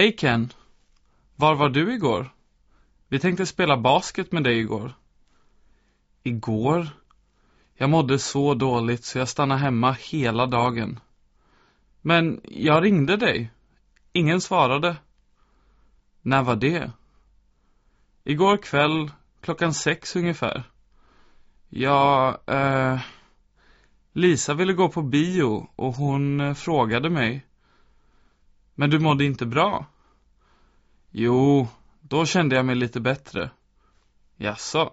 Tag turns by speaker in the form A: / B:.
A: Hej Ken. Var var du igår? Vi tänkte spela basket med dig igår. Igår? Jag mådde så dåligt så jag stannade hemma hela dagen. Men jag ringde dig. Ingen svarade. När var det? Igår kväll, klockan sex ungefär. Ja, eh... Lisa ville gå på bio och hon eh, frågade mig. Men du mådde inte bra? Jo, då kände jag mig lite bättre. Jaså?